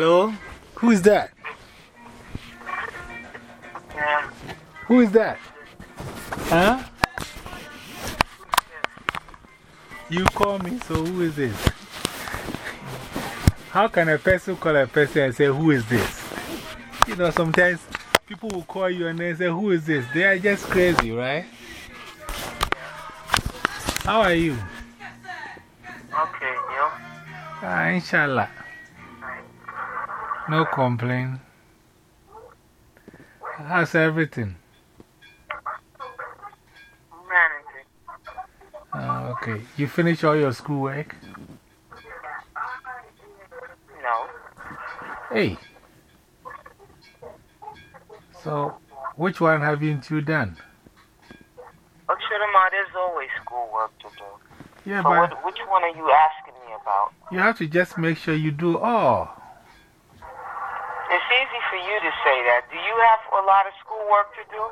Hello? Who is that? Yeah. Who is that? Huh? You call me, so who is this? How can a person call a person and say, Who is this? You know, sometimes people will call you and they say, Who is this? They are just crazy, right? How are you? Okay, you? Ah, inshallah. No complaint. How's everything? Managing. Uh, okay. You finish all your schoolwork? No. Hey. So, which one haven't you done? Akshurama, there's always schoolwork to do. Yeah, So, but what, which one are you asking me about? you have to just make sure you do all. For you to say that. Do you have a lot of schoolwork to do?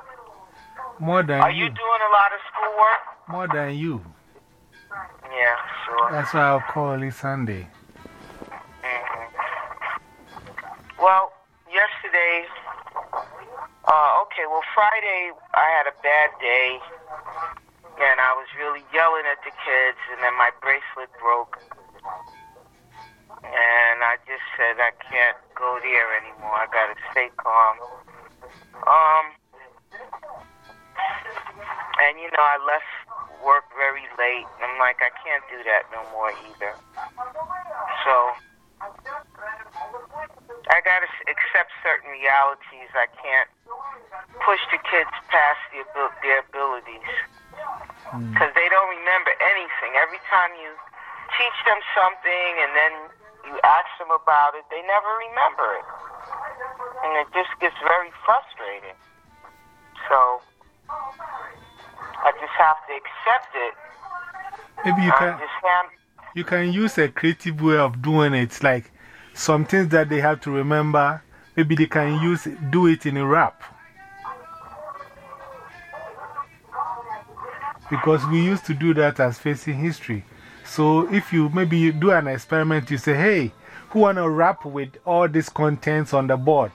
More than Are you. you doing a lot of schoolwork? More than you. Yeah, sure. That's why I'll call it Sunday. -hmm. Well, yesterday, uh, okay, well, Friday I had a bad day, and I was really yelling at the kids, and then my bracelet broke. And I just said I can't go there anymore. I gotta stay calm. Um, and you know, I left work very late. I'm like, I can't do that no more either. So, I gotta accept certain realities. I can't push the kids past the, their abilities because they don't remember anything. Every time you teach them something and then you ask them about it, they never remember it, and it just gets very frustrating. So I just have to accept it. Maybe you can, you can use a creative way of doing it. Like some things that they have to remember, maybe they can use do it in a rap. Because we used to do that as facing history. So if you maybe you do an experiment, you say, hey, who want to rap with all these contents on the board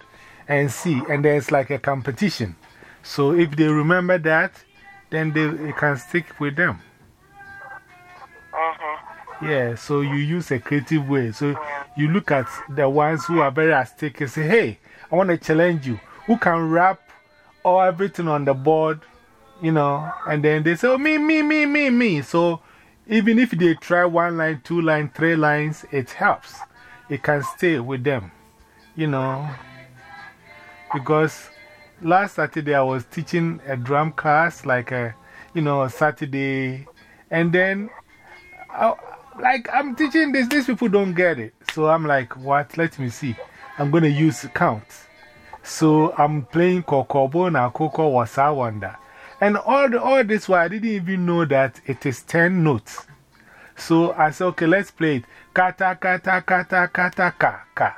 and see? And there's like a competition. So if they remember that, then they, can stick with them. hmm Yeah, so you use a creative way. So you look at the ones who are very at stake and say, hey, I want to challenge you. Who can rap all everything on the board, you know? And then they say, oh, me, me, me, me, me. So even if they try one line, two line, three lines, it helps. It can stay with them, you know? Because last Saturday I was teaching a drum class, like a, you know, Saturday. And then I, like, I'm teaching this, these people don't get it. So I'm like, what? Let me see. I'm going to use count. So I'm playing Kokobo na Koko Wasa Wanda. And all, the, all this while, I didn't even know that it is 10 notes. So I said, okay, let's play it. Kata, kata, kata, kata, ka, ka.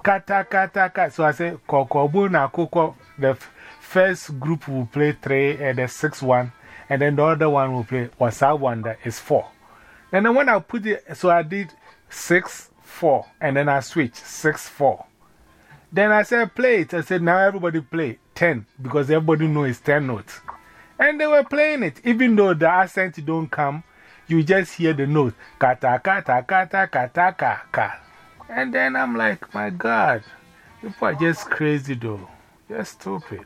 Kata, kata, ka. So I said, Kokobo na Koko. The first group will play three, and the sixth one. And then the other one will play Wasa Wanda is four. And then when I put it, so I did six, four, and then I switched six, four. Then I said, play it. I said, now everybody play 10 because everybody knows it's 10 notes. And they were playing it. Even though the accent don't come, you just hear the note. Kata, kata, kata, kata, ka, ka. And then I'm like, my God, people are just crazy though. Just stupid.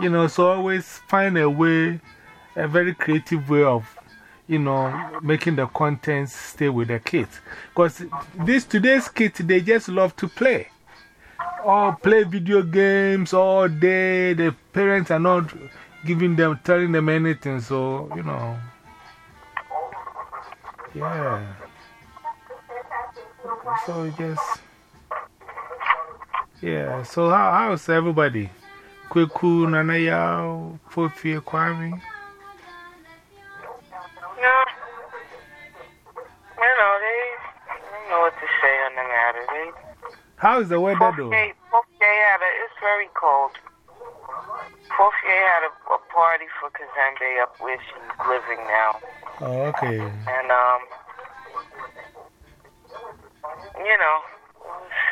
You know, so always find a way, a very creative way of, you know, making the contents stay with the kids. Because this, today's kids, they just love to play or play video games all day. The parents are not giving them, telling them anything. So, you know, yeah. So just, yeah. So, how, how's everybody? Kweku, Nanaya, Fofi, Kwame? You know, they, know what to say on the matter. They, How's the weather though? Portier, Portier had a, it's very cold. Portier had a, a party for Kazembe up where she's living now. Oh, okay. And, um, you know,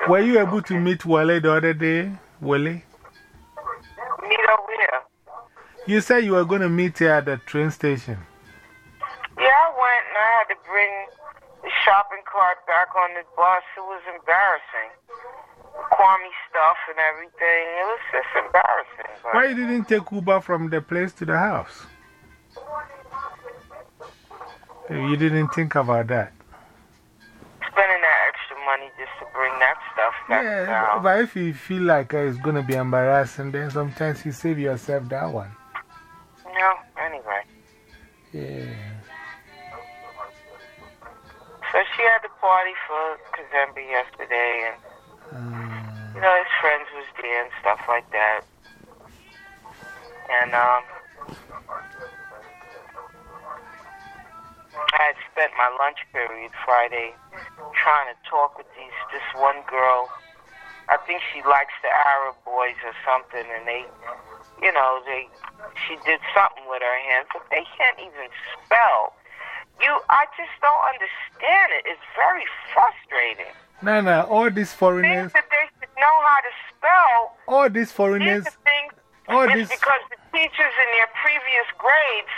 Were you able to meet Wale the other day? Wale? Meet over here. You said you were going to meet her at the train station. Yeah, I went and I had to bring cart back on the bus. It was embarrassing. Kwame stuff and everything. It was just embarrassing. but- Why you didn't take Uber from the place to the house? You didn't think about that. Spending that extra money just to bring that stuff back Yeah, down. but if you feel like uh, it's going to be embarrassing, then sometimes you save yourself that one. No, anyway. Yeah. So she had the party for Kazembe yesterday, and Um, you know his friends was there and stuff like that. And um, I had spent my lunch period Friday trying to talk with these this one girl. I think she likes the Arab boys or something, and they, you know, they she did something with her hands, but they can't even spell. You, I just don't understand it. It's very frustrating. no, no, all these foreigners. Things that they should know how to spell. all these These foreigners, are things. all these, because the teachers in their previous grades,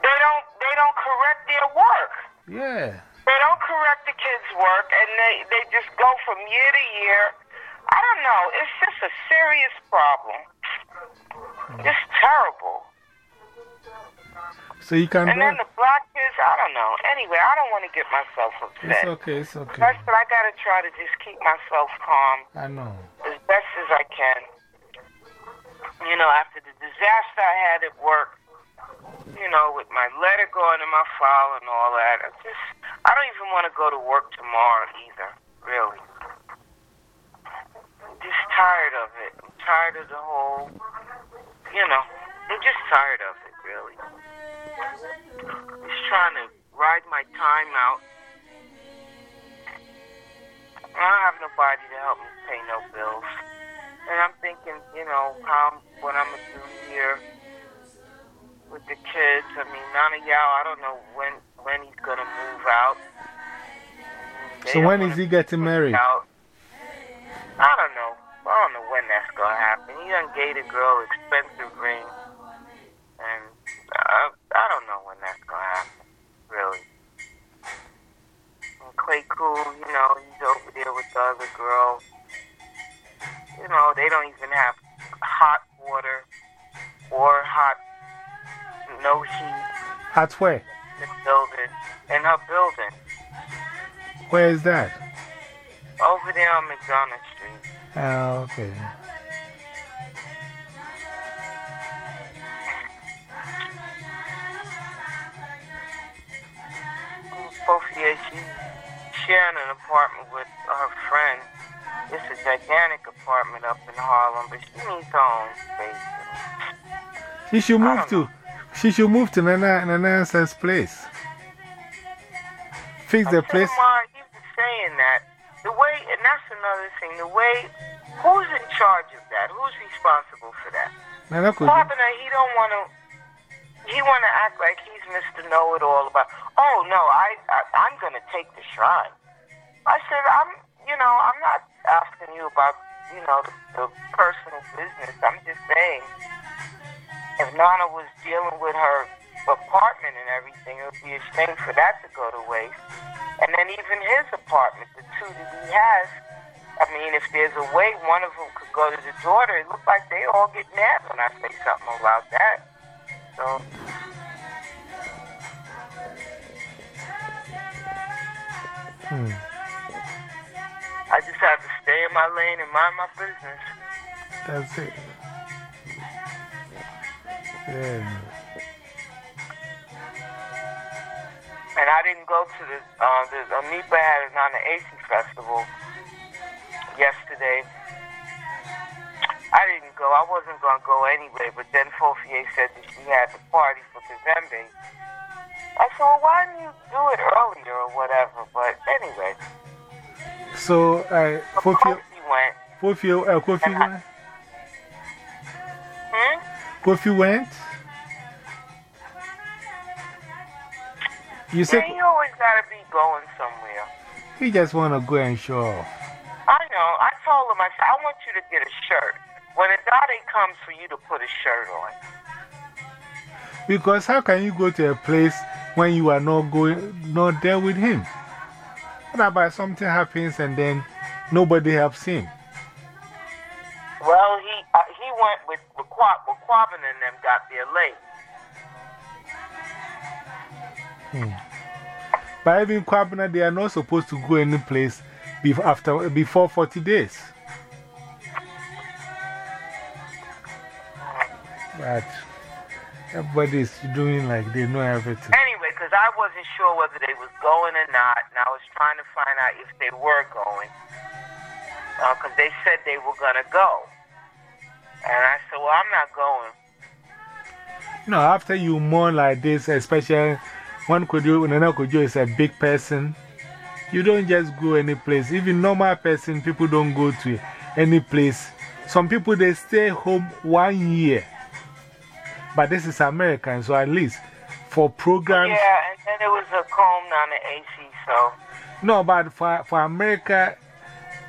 they don't, they don't correct their work. yeah. They don't correct the kids' work, and they, they just go from year to year. I don't know. It's just a serious problem. It's terrible. So you can And then the black kids, I don't know. Anyway, I don't want to get myself upset. It's okay, it's okay. That's but I got to try to just keep myself calm I know. as best as I can. You know, after the disaster I had at work, you know, with my letter going in my file and all that, I just, I don't even want to go to work tomorrow either, really. I'm just tired of it. I'm tired of the whole, you know, I'm just tired of it, really. Just trying to ride my time out. I don't have nobody to help me pay no bills. And I'm thinking, you know, how what I'm gonna do here with the kids. I mean, none of y'all. I don't know when when he's gonna move out. They So when is he getting married? out. I don't know. I don't know when that's gonna happen. He done gave the girl expensive ring, and I, I don't know when that's gonna happen. Really. Clay Cool, you know, he's over there with the other girl. You know, they don't even have hot water or hot, no heat Hot where? in the building, in her building. Where is that? Over there on McDonough Street. Oh, okay. Sophia, she's sharing an apartment with her friend. It's a gigantic apartment up in Harlem, but she needs her own space. She should move don't to, she should move to Nana, Nana Answer's place. Fix the place. Lamar, he was saying that. The way, and that's another thing, the way, who's in charge of that? Who's responsible for that? Nana Carpenter, he don't want to, he want to act like he's Mr. Know-It-All about, oh, no, I, I, I'm going to take the shrine. I said, I'm, you know, I'm not asking you about, you know, the, the personal business. I'm just saying, if Nana was dealing with her apartment and everything, it would be a shame for that to go to waste. And then even his apartment, the two that he has, I mean, if there's a way one of them could go to the daughter, it looked like they all get mad when I say something about that. So, Hmm. I just have to stay in my lane and mind my business. That's it. Yeah. And I didn't go to the, uh, the Anipa had it on the AC Festival yesterday. I didn't go. I wasn't going to go anyway, but then Fofier said that she had the party for Kazembe. I said, well, why didn't you do it earlier or whatever? But anyway, So, uh, Kofi, Kofi went. Kofi, uh, went? Hmm? Kofi went? You Yeah, said you always got to be going somewhere. he just want to go and show off. I know. know, I told him, I said, I want you to get a shirt. When a Dade comes for you to put a shirt on. Because how can you go to a place when you are not, going, not there with him? What about something happens and then nobody helps him? Well, he, uh, he went with, Quab, with Quabin and them got there late. Hmm. But even Kwabena, they are not supposed to go any place before, after, before 40 days. But everybody is doing like they know everything. Anyway, because I wasn't sure whether they was going or not, and I was trying to find out if they were going. Because uh, they said they were going to go. And I said, well, I'm not going. You know, after you mourn like this, especially one could do, Nana Kojo is a big person, you don't just go any place. Even normal person, people don't go to any place. Some people, they stay home one year. But this is American, so at least for programs. Yeah, and then it was a comb on the AC, so. No, but for, for America,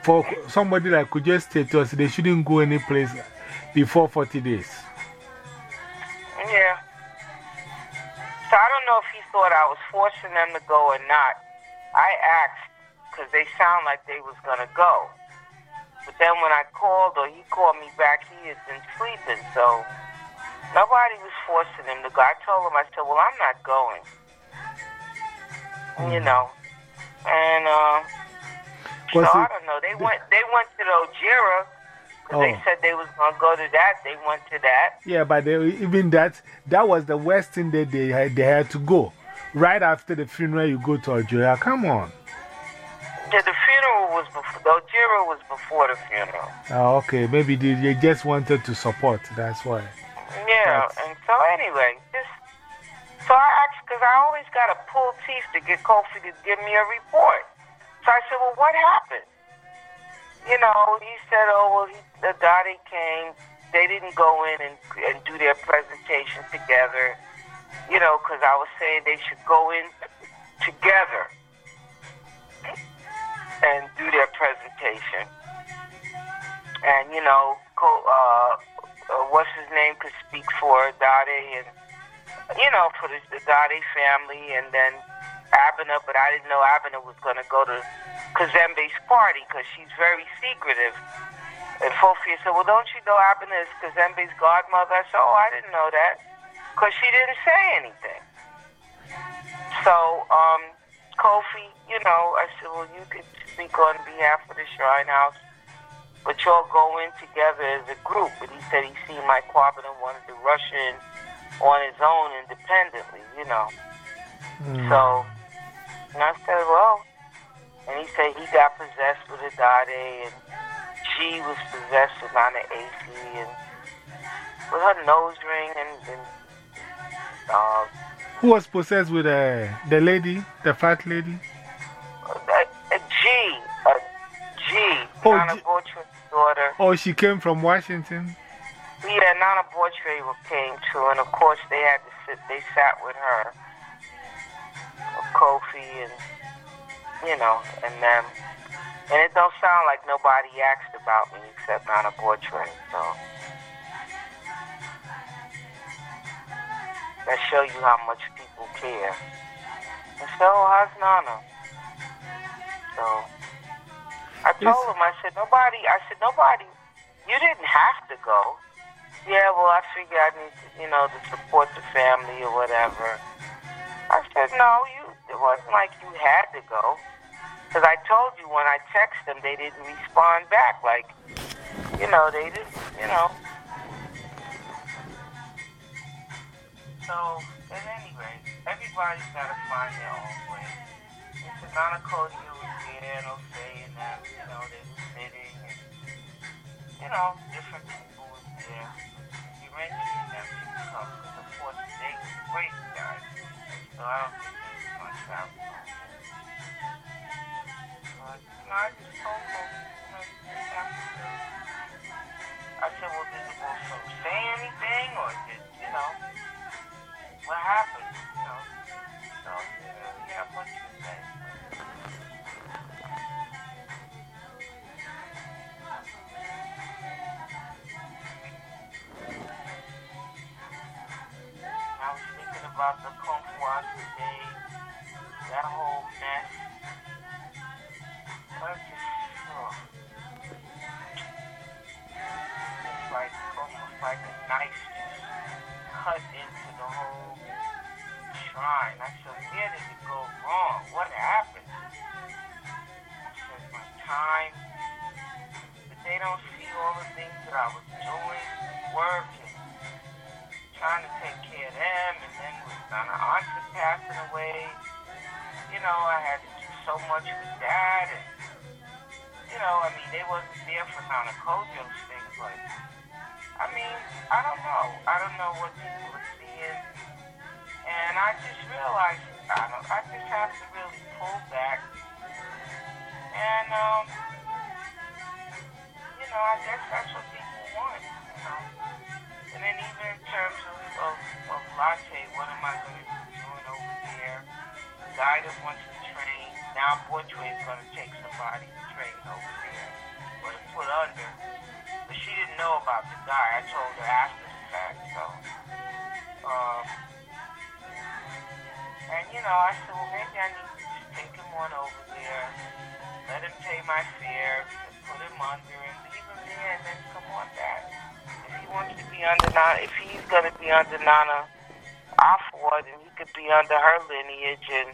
for somebody like could just stay to us, they shouldn't go any place before 40 days. Yeah. So I don't know if he thought I was forcing them to go or not. I asked because they sound like they was going to go. But then when I called or he called me back, he had been sleeping. So nobody was forcing him to go. I told him, I said, well, I'm not going. You know. And, uh, so I don't know. They went, they went to the Odwira Oh. They said they was going to go to that. They went to that. Yeah, but they, even that, that was the worst thing that they had, they had to go. Right after the funeral, you go to Algeria. Come on. Yeah, the funeral was before, the Algeria was before the funeral. Oh, okay. Maybe they, they just wanted to support. That's why. Yeah, and so anyway, just, so I asked, because I always got to pull teeth to get Kofi to give me a report. So I said, well, what happened? you know, he said, oh, well, he, the Dottie came. They didn't go in and, and do their presentation together, you know, because I was saying they should go in together and do their presentation. And, you know, co- uh, what's his name could speak for Dottie and, you know, for the, the Dottie family. And then Abena, but I didn't know Abena was going to go to Kazembe's party because she's very secretive. And Fofia said, Well, don't you know Abena is Kazembe's godmother? I said, Oh, I didn't know that because she didn't say anything. So, um, Kofi, you know, I said, Well, you could speak on behalf of the Shrine House, but y'all go in together as a group. And he said he seen Mike Quabbin and wanted to rush in on his own independently, you know. Mm. So, and I said, well, and he said he got possessed with a Dade, and she was possessed with Nana AC, and with her nose ring, and, and uh, who was possessed with uh, the lady, the fat lady? Oh, Nana daughter. Oh, she came from Washington? Yeah, Nana Bortre came too, and of course they had to sit, they sat with her. Kofi and, you know, and them. And it don't sound like nobody asked about me except Nana Bortre, so. That show you how much people care. And so, how's Nana? So, I told him, I said, nobody, I said, nobody, you didn't have to go. Yeah, well, I figured I need to, you know, to support the family or whatever. I said, no, you it wasn't like you had to go. Because I told you when I texted them, they didn't respond back. Like, you know, they didn't, you know. So, at any rate, everybody's got to find their own way. Nana Kodia was there, no saying that, you know, they were sitting, and, you know, different people was there. Eventually, them people come, because of course, they great guys. So I don't think myself. But, you know, I just told you know, I said, well, did the wolf say anything, or did, you know, what happened? You know, so uh, say. I was thinking about the Kung today, that whole mess. But just. Oh. It's like, almost like a knife just cut into the whole shrine. I said, where did it go wrong? What happened? I said, my time. But they don't see all the things that I was doing, working, trying to take care of them, and then with Nana Auntie passing away, you know, I had to do so much with that, and, you know, I mean, they wasn't there for Nana Kojo's things, like, I mean, I don't know. I don't know what people are. And I just realized I I just have to really pull back. And um you know, I guess that's what people want, you know. And then even in terms of, of, of latte, what am I gonna be doing over there? The guy that wants to train, now Bortway is gonna take somebody to train over there. Or to put under. But she didn't know about the guy. I told her after the fact, so um and you know, I said, well, maybe I need to just take him on over there, let him pay my fare, put him under, and leave him there, and then come on back. If he wants to be under Nana, if he's going to be under Nana Afua, then he could be under her lineage, and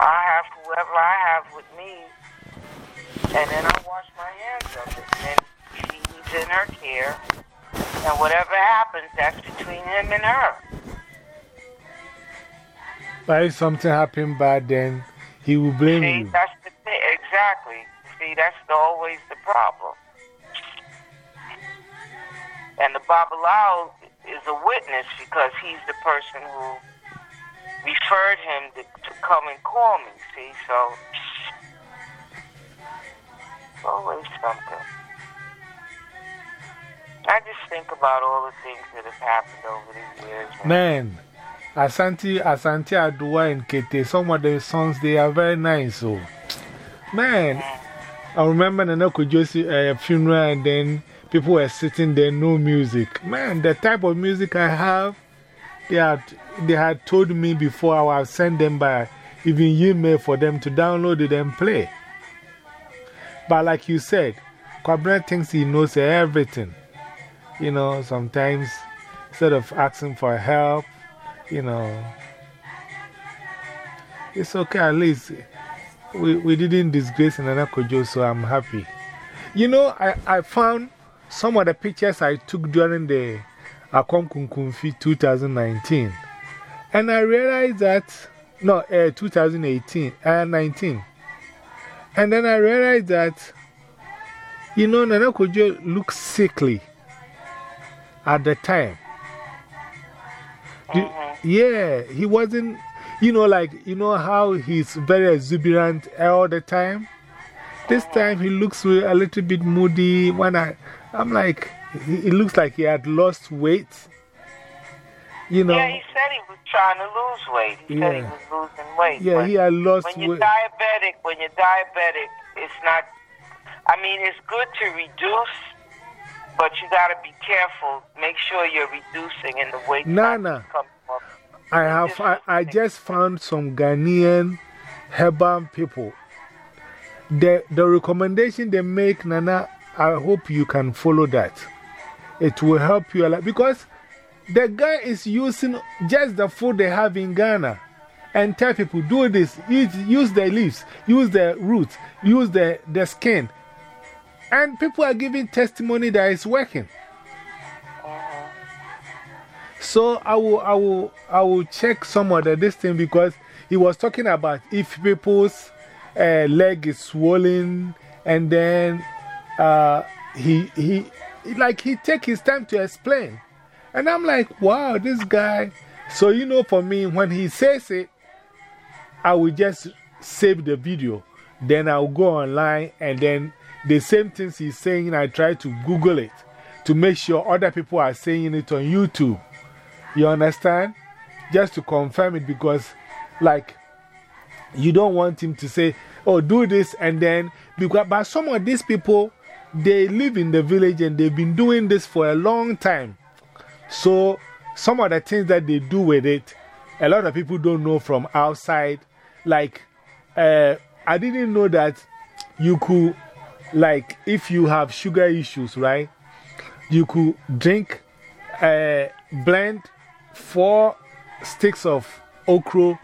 I have whoever I have with me, and then I wash my hands of it. And he's in her care, and whatever happens, that's between him and her. But if something happened bad, then he will blame See, you. that's the thing. Exactly. See, that's the, always the problem. And the Babalao is a witness because he's the person who referred him to, to come and call me. See, so it's always something. I just think about all the things that have happened over the years. Man, Asante, Asante Adua and Kete, some of the songs, they are very nice. So, man, I remember when I was Nanako Josie a uh, funeral and then people were sitting there, no music. Man, the type of music I have, they had, they had told me before I would send them by even email for them to download it and play. But like you said, Kwabena thinks he knows everything. You know, sometimes instead of asking for help, you know, it's okay at least. We, we didn't disgrace Nana Kojo, so I'm happy. You know, I, I found some of the pictures I took during the Akom Kunkumfi 2019. And I realized that, no, uh, 2018, uh, 19. And then I realized that, you know, Nana Kojo looks sickly at the time. Do- yeah, he wasn't, you know, like, you know how he's very exuberant all the time? This oh. time he looks a little bit moody. When I, I'm like, he, it looks like he had lost weight. You know? Yeah, he said he was trying to lose weight. He said he was losing weight. Yeah, he had lost when you're diabetic, when you're diabetic, it's not. I mean, it's good to reduce, but you got to be careful. Make sure you're reducing in the weight. Nana. I have, I, I just found some Ghanaian herbal people. The, the recommendation they make, Nana, I hope you can follow that. It will help you a lot because the guy is using just the food they have in Ghana and tell people, do this, use, use the leaves, use the roots, use the, the skin. And people are giving testimony that it's working. So I will, I will, I will check some of this thing because he was talking about if people's uh, leg is swollen and then uh, he, he, like he take his time to explain. And I'm like, wow, this guy. So, you know, for me, when he says it, I will just save the video. Then I'll go online and then the same things he's saying, I try to Google it to make sure other people are saying it on YouTube. You understand? Just to confirm it because, like, you don't want him to say, oh, do this, and then, because, but some of these people, they live in the village and they've been doing this for a long time. So, some of the things that they do with it, a lot of people don't know from outside. Like, uh, I didn't know that you could, like, if you have sugar issues, right? You could drink, uh, blend four sticks of okra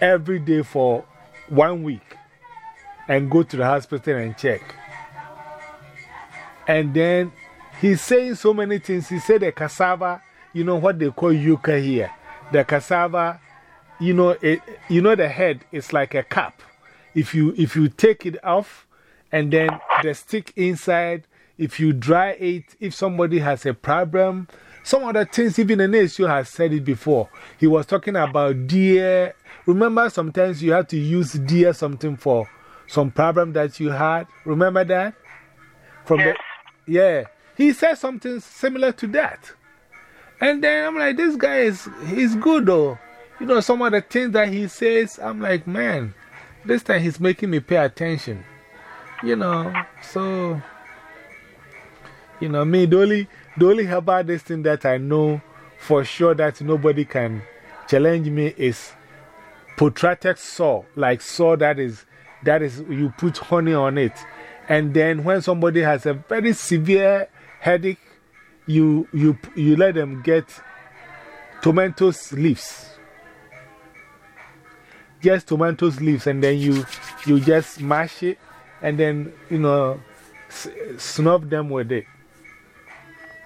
every day for one week and go to the hospital and check. And then he's saying so many things. He said the cassava, you know what they call yucca here. The cassava, you know, it, you know, the head is like a cup. If you, if you take it off and then the stick inside, if you dry it, if somebody has a problem, some other things, even the nation has said it before. He was talking about deer. Remember, sometimes you have to use deer something for some problem that you had. Remember that? From yes. the, yeah. He said something similar to that. And then I'm like, this guy is he's good though. You know, some of the things that he says, I'm like, man, this time he's making me pay attention. You know, so, you know, me, only, the only this thing that I know for sure that nobody can challenge me is protracted saw, like saw that is, that is, you put honey on it. And then when somebody has a very severe headache, you, you, you let them get tomatoes leaves. Just tomatoes leaves, and then you, you just mash it and then, you know, snub them with it.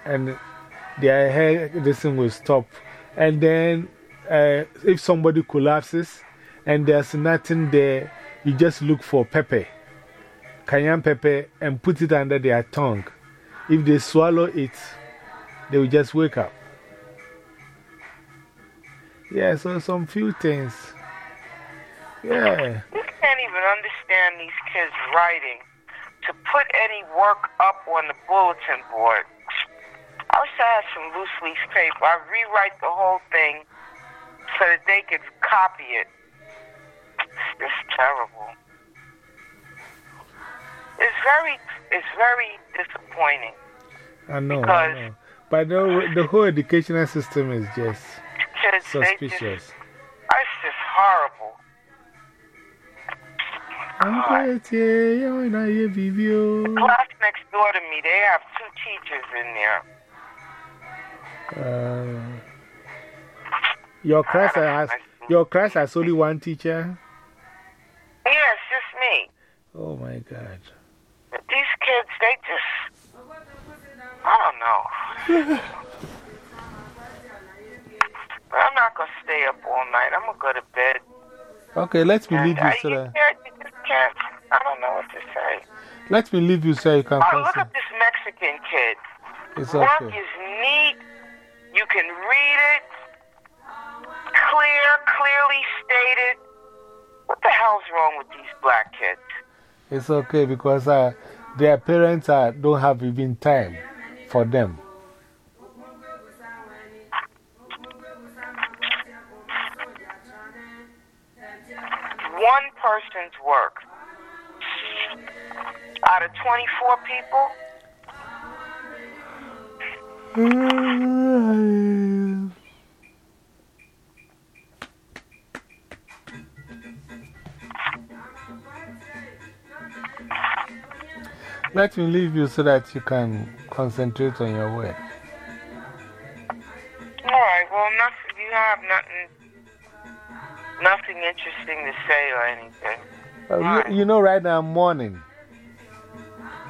And their hair, this thing will stop. And then, uh, if somebody collapses and there's nothing there, you just look for pepper, cayenne pepper, and put it under their tongue. If they swallow it, they will just wake up. Yeah, so some few things. Yeah. You can't even understand these kids writing. To put any work up on the bulletin board, I wish I had some loose leaf paper. I rewrite the whole thing so that they could copy it. It's just terrible. It's very, it's very disappointing. I know. I know. But the, the whole educational system is just suspicious. Just, it's just horrible. I'm glad you know you The class next door to me, they have two teachers in there. Uh, your class has your class has only one teacher. Yes, just me. Oh my God! These kids, they just I don't know. But I'm not gonna stay up all night. I'm gonna go to bed. Okay, let me leave you so that. You just can't, I don't know what to say. Let me leave you so you can. Oh, look at this Mexican kid. It's Work okay. is neat. You can read it. Clear, clearly stated. What the hell's wrong with these black kids? It's okay because uh, their parents uh, don't have even time for them. One person's work out of 24 people. Let me leave you so that you can concentrate on your work. Alright, well, nothing, you have nothing, nothing interesting to say or anything. Uh, right. you, you, know, right now I'm mourning.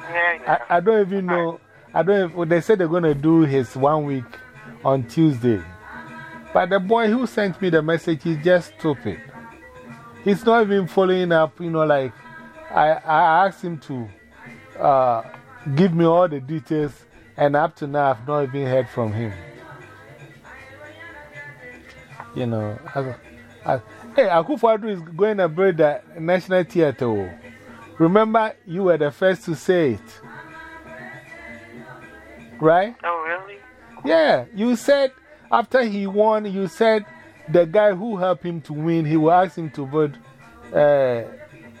Yeah, yeah. I, I don't even know. I don't they said they're going to do his one week on Tuesday. But the boy who sent me the message is just stupid. He's not even following up, you know, like I, I asked him to uh, give me all the details, and up to now, I've not even heard from him. You know, I, I, hey, Akufo-Addo is going to build the National Theatre. Remember, you were the first to say it. Right? Oh, really? Yeah, you said after he won, you said the guy who helped him to win, he will ask him to build uh,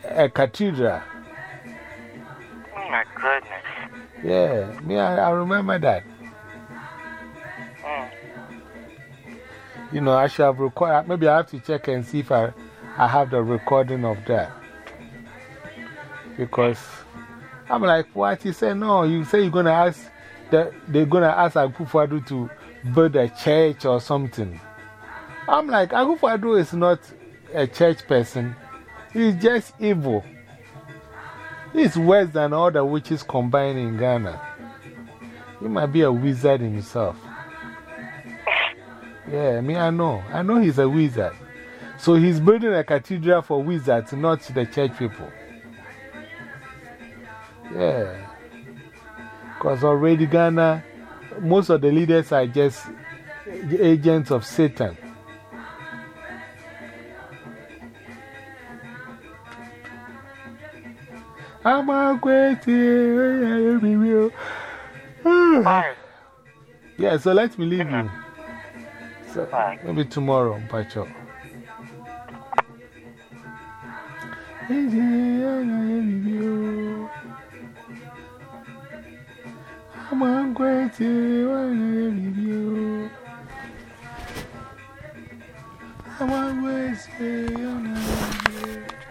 a cathedral. Oh, my goodness. Yeah, me, I, I remember that. Mm. You know, I should have recorded. Maybe I have to check and see if I, I have the recording of that. Because I'm like, what? He said, no, you say you're going to ask, they're going to ask Akufo-Addo to build a church or something. I'm like, Akufo-Addo is not a church person, he's just evil. He's worse than all the witches combined in Ghana. He might be a wizard himself. Yeah, me, I know. I know he's a wizard. So he's building a cathedral for wizards, not the church people. Yeah. Because already Ghana, most of the leaders are just agents of Satan. I'm a great Yeah, so let me leave you. So maybe tomorrow, Pacho. I'm a great review. I'm a great